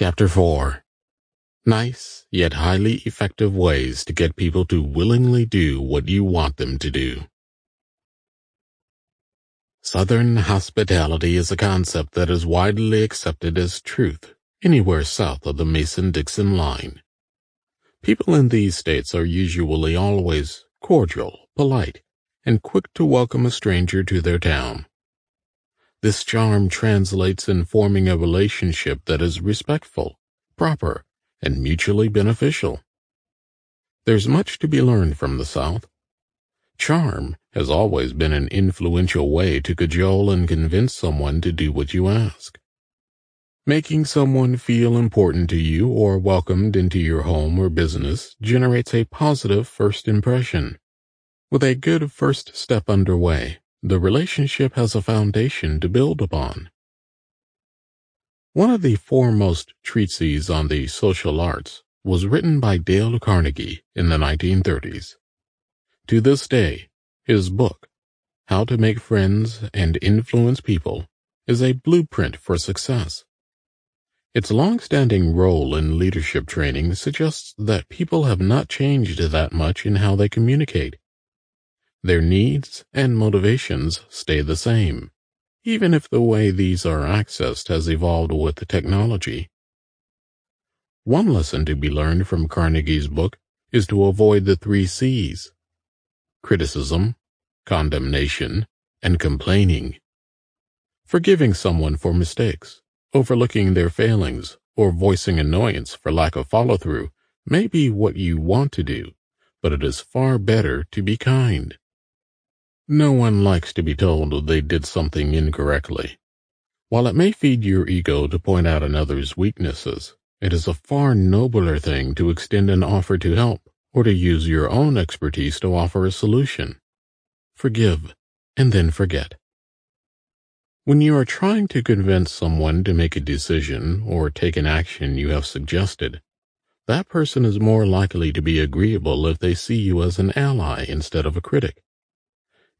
Chapter 4 Nice, yet highly effective ways to get people to willingly do what you want them to do. Southern hospitality is a concept that is widely accepted as truth anywhere south of the Mason-Dixon line. People in these states are usually always cordial, polite, and quick to welcome a stranger to their town. This charm translates in forming a relationship that is respectful, proper, and mutually beneficial. There's much to be learned from the South. Charm has always been an influential way to cajole and convince someone to do what you ask. Making someone feel important to you or welcomed into your home or business generates a positive first impression. With a good first step underway, the relationship has a foundation to build upon. One of the foremost treatises on the social arts was written by Dale Carnegie in the 1930s. To this day, his book, How to Make Friends and Influence People, is a blueprint for success. Its long-standing role in leadership training suggests that people have not changed that much in how they communicate. Their needs and motivations stay the same even if the way these are accessed has evolved with technology. One lesson to be learned from Carnegie's book is to avoid the three C's criticism, condemnation, and complaining. Forgiving someone for mistakes, overlooking their failings, or voicing annoyance for lack of follow through may be what you want to do, but it is far better to be kind. No one likes to be told they did something incorrectly. While it may feed your ego to point out another's weaknesses, it is a far nobler thing to extend an offer to help or to use your own expertise to offer a solution. Forgive and then forget. When you are trying to convince someone to make a decision or take an action you have suggested, that person is more likely to be agreeable if they see you as an ally instead of a critic.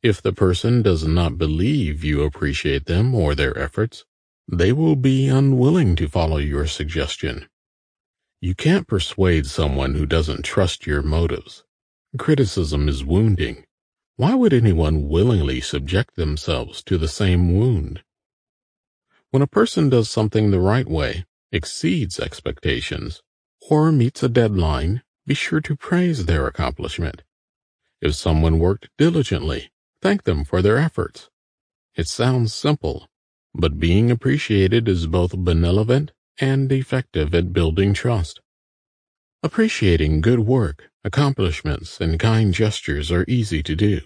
If the person does not believe you appreciate them or their efforts, they will be unwilling to follow your suggestion. You can't persuade someone who doesn't trust your motives. Criticism is wounding. Why would anyone willingly subject themselves to the same wound? When a person does something the right way, exceeds expectations, or meets a deadline, be sure to praise their accomplishment. If someone worked diligently, Thank them for their efforts. It sounds simple, but being appreciated is both benevolent and effective at building trust. Appreciating good work, accomplishments, and kind gestures are easy to do.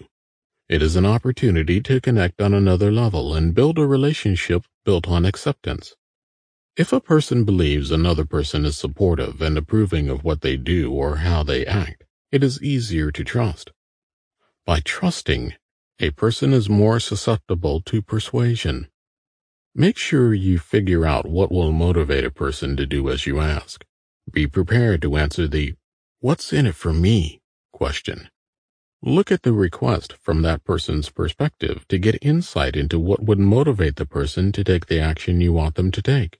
It is an opportunity to connect on another level and build a relationship built on acceptance. If a person believes another person is supportive and approving of what they do or how they act, it is easier to trust. By trusting, a person is more susceptible to persuasion. Make sure you figure out what will motivate a person to do as you ask. Be prepared to answer the what's in it for me question. Look at the request from that person's perspective to get insight into what would motivate the person to take the action you want them to take.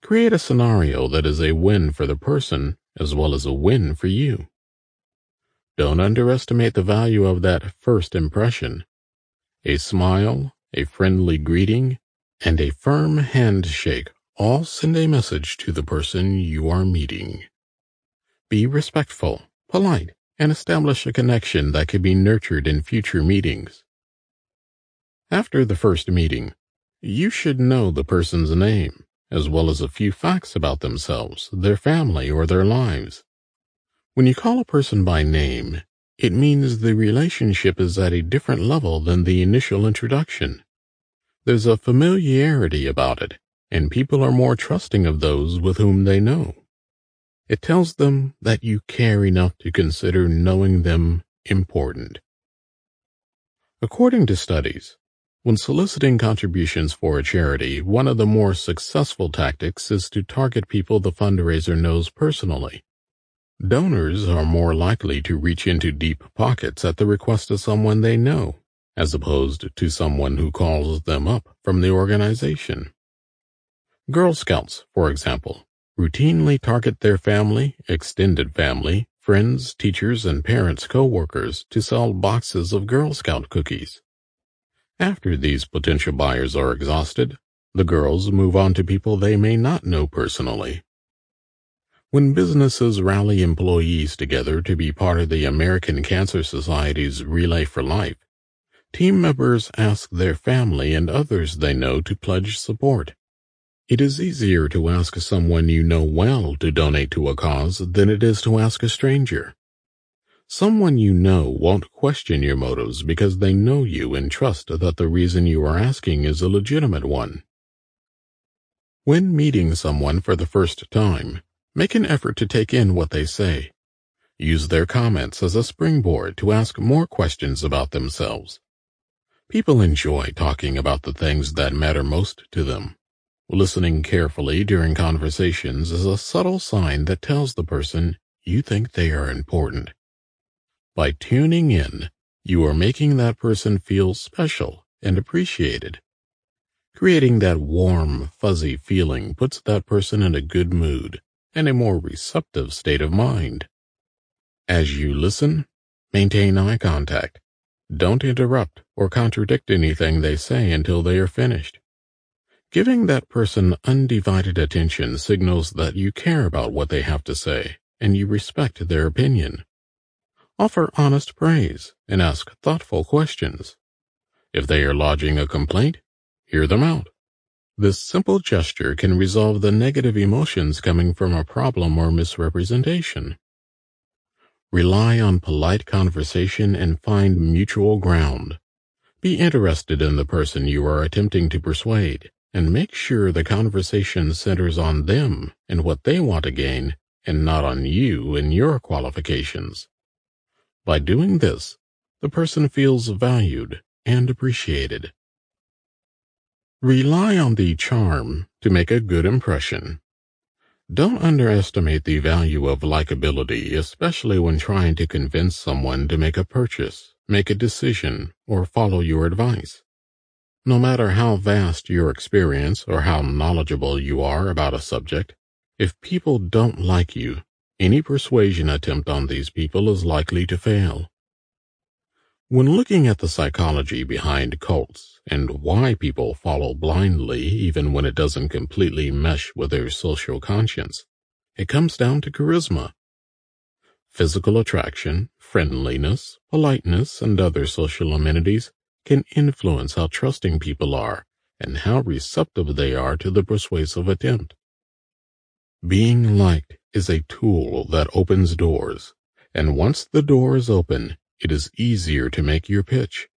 Create a scenario that is a win for the person as well as a win for you. Don't underestimate the value of that first impression. A smile, a friendly greeting, and a firm handshake all send a message to the person you are meeting. Be respectful, polite, and establish a connection that can be nurtured in future meetings. After the first meeting, you should know the person's name, as well as a few facts about themselves, their family, or their lives. When you call a person by name, it means the relationship is at a different level than the initial introduction. There's a familiarity about it, and people are more trusting of those with whom they know. It tells them that you care enough to consider knowing them important. According to studies, when soliciting contributions for a charity, one of the more successful tactics is to target people the fundraiser knows personally. Donors are more likely to reach into deep pockets at the request of someone they know, as opposed to someone who calls them up from the organization. Girl Scouts, for example, routinely target their family, extended family, friends, teachers, and parents co-workers to sell boxes of Girl Scout cookies. After these potential buyers are exhausted, the girls move on to people they may not know personally. When businesses rally employees together to be part of the American Cancer Society's Relay for Life, team members ask their family and others they know to pledge support. It is easier to ask someone you know well to donate to a cause than it is to ask a stranger. Someone you know won't question your motives because they know you and trust that the reason you are asking is a legitimate one. When meeting someone for the first time, Make an effort to take in what they say. Use their comments as a springboard to ask more questions about themselves. People enjoy talking about the things that matter most to them. Listening carefully during conversations is a subtle sign that tells the person you think they are important. By tuning in, you are making that person feel special and appreciated. Creating that warm, fuzzy feeling puts that person in a good mood and a more receptive state of mind. As you listen, maintain eye contact. Don't interrupt or contradict anything they say until they are finished. Giving that person undivided attention signals that you care about what they have to say and you respect their opinion. Offer honest praise and ask thoughtful questions. If they are lodging a complaint, hear them out. This simple gesture can resolve the negative emotions coming from a problem or misrepresentation. Rely on polite conversation and find mutual ground. Be interested in the person you are attempting to persuade and make sure the conversation centers on them and what they want to gain and not on you and your qualifications. By doing this, the person feels valued and appreciated. Rely on the charm to make a good impression. Don't underestimate the value of likability, especially when trying to convince someone to make a purchase, make a decision, or follow your advice. No matter how vast your experience or how knowledgeable you are about a subject, if people don't like you, any persuasion attempt on these people is likely to fail. When looking at the psychology behind cults and why people follow blindly even when it doesn't completely mesh with their social conscience, it comes down to charisma. Physical attraction, friendliness, politeness, and other social amenities can influence how trusting people are and how receptive they are to the persuasive attempt. Being liked is a tool that opens doors, and once the door is open, it is easier to make your pitch.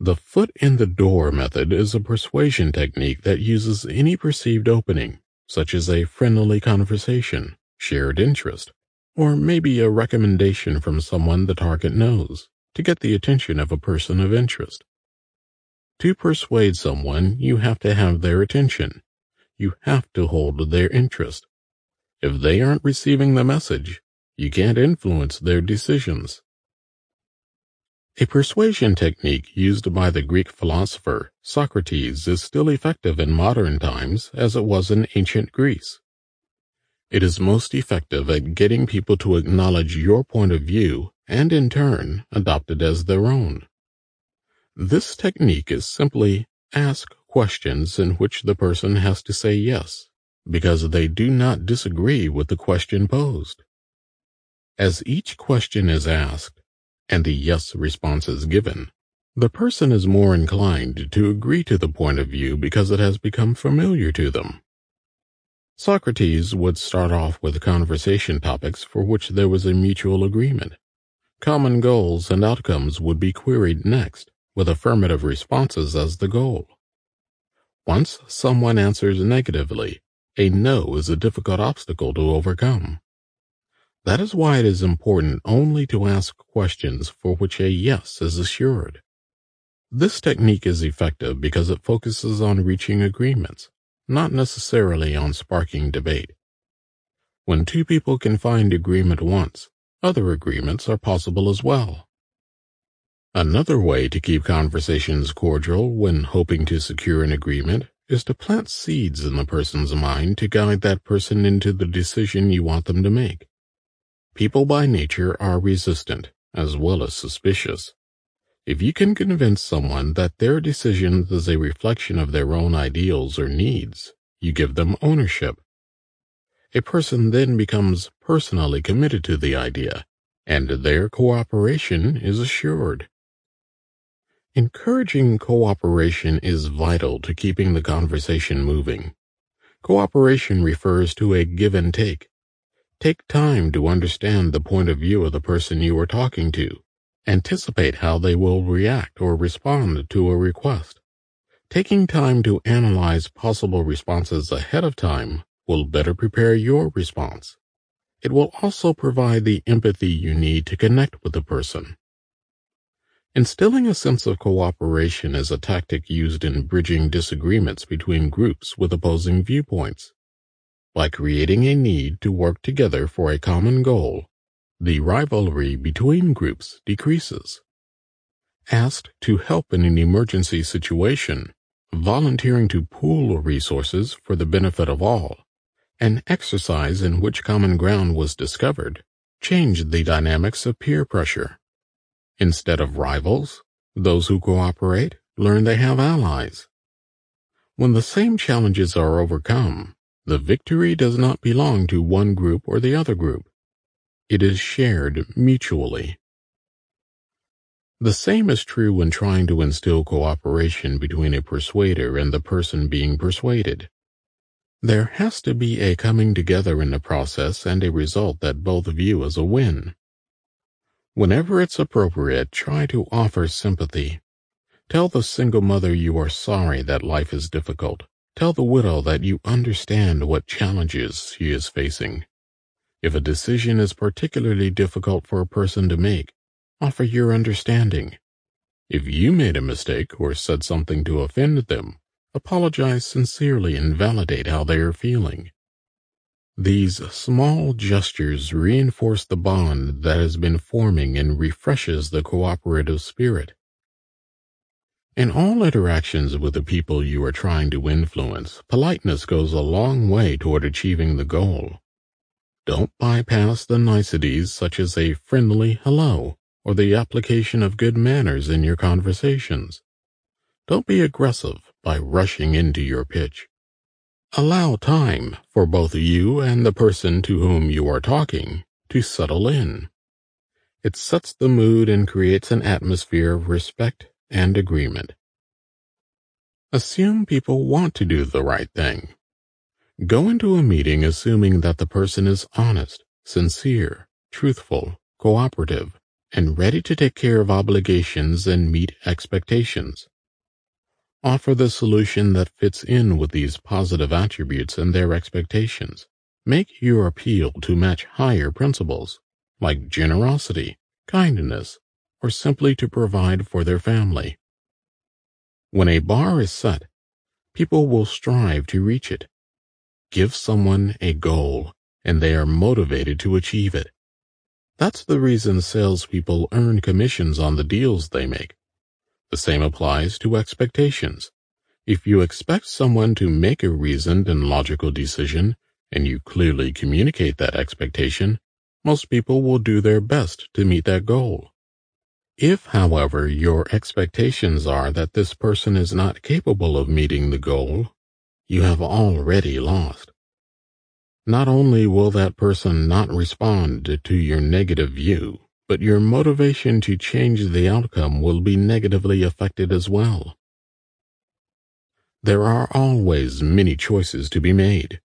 The foot in the door method is a persuasion technique that uses any perceived opening, such as a friendly conversation, shared interest, or maybe a recommendation from someone the target knows, to get the attention of a person of interest. To persuade someone, you have to have their attention. You have to hold their interest. If they aren't receiving the message, you can't influence their decisions. A persuasion technique used by the Greek philosopher Socrates is still effective in modern times as it was in ancient Greece. It is most effective at getting people to acknowledge your point of view and in turn adopt it as their own. This technique is simply ask questions in which the person has to say yes, because they do not disagree with the question posed. As each question is asked, and the yes responses given, the person is more inclined to agree to the point of view because it has become familiar to them. Socrates would start off with conversation topics for which there was a mutual agreement. Common goals and outcomes would be queried next, with affirmative responses as the goal. Once someone answers negatively, a no is a difficult obstacle to overcome. That is why it is important only to ask questions for which a yes is assured. This technique is effective because it focuses on reaching agreements, not necessarily on sparking debate. When two people can find agreement once, other agreements are possible as well. Another way to keep conversations cordial when hoping to secure an agreement is to plant seeds in the person's mind to guide that person into the decision you want them to make. People by nature are resistant as well as suspicious. If you can convince someone that their decision is a reflection of their own ideals or needs, you give them ownership. A person then becomes personally committed to the idea, and their cooperation is assured. Encouraging cooperation is vital to keeping the conversation moving. Cooperation refers to a give and take. Take time to understand the point of view of the person you are talking to Anticipate how they will react or respond to a request. Taking time to analyze possible responses ahead of time will better prepare your response. It will also provide the empathy you need to connect with the person. Instilling a sense of cooperation is a tactic used in bridging disagreements between groups with opposing viewpoints. By creating a need to work together for a common goal, the rivalry between groups decreases. Asked to help in an emergency situation, volunteering to pool resources for the benefit of all, an exercise in which common ground was discovered, changed the dynamics of peer pressure. Instead of rivals, those who cooperate learn they have allies. When the same challenges are overcome, the victory does not belong to one group or the other group. It is shared mutually. The same is true when trying to instill cooperation between a persuader and the person being persuaded. There has to be a coming together in the process and a result that both view as a win. Whenever it's appropriate, try to offer sympathy. Tell the single mother you are sorry that life is difficult. Tell the widow that you understand what challenges she is facing. If a decision is particularly difficult for a person to make, offer your understanding. If you made a mistake or said something to offend them, apologize sincerely and validate how they are feeling. These small gestures reinforce the bond that has been forming and refreshes the cooperative spirit. In all interactions with the people you are trying to influence, politeness goes a long way toward achieving the goal. Don't bypass the niceties such as a friendly hello or the application of good manners in your conversations. Don't be aggressive by rushing into your pitch. Allow time for both you and the person to whom you are talking to settle in. It sets the mood and creates an atmosphere of respect and agreement. Assume people want to do the right thing Go into a meeting assuming that the person is honest, sincere, truthful, cooperative, and ready to take care of obligations and meet expectations. Offer the solution that fits in with these positive attributes and their expectations. Make your appeal to match higher principles, like generosity, kindness, or simply to provide for their family. When a bar is set, people will strive to reach it Give someone a goal and they are motivated to achieve it. That's the reason salespeople earn commissions on the deals they make. The same applies to expectations. If you expect someone to make a reasoned and logical decision, and you clearly communicate that expectation, most people will do their best to meet that goal. If, however, your expectations are that this person is not capable of meeting the goal, you have already lost. Not only will that person not respond to your negative view, but your motivation to change the outcome will be negatively affected as well. There are always many choices to be made.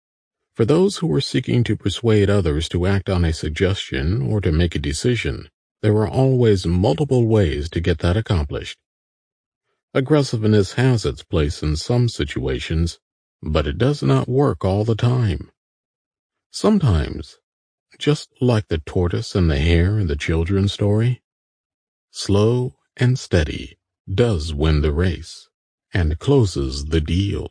For those who are seeking to persuade others to act on a suggestion or to make a decision, there are always multiple ways to get that accomplished. Aggressiveness has its place in some situations, but it does not work all the time. Sometimes, just like the tortoise and the hare in the children's story, slow and steady does win the race and closes the deal.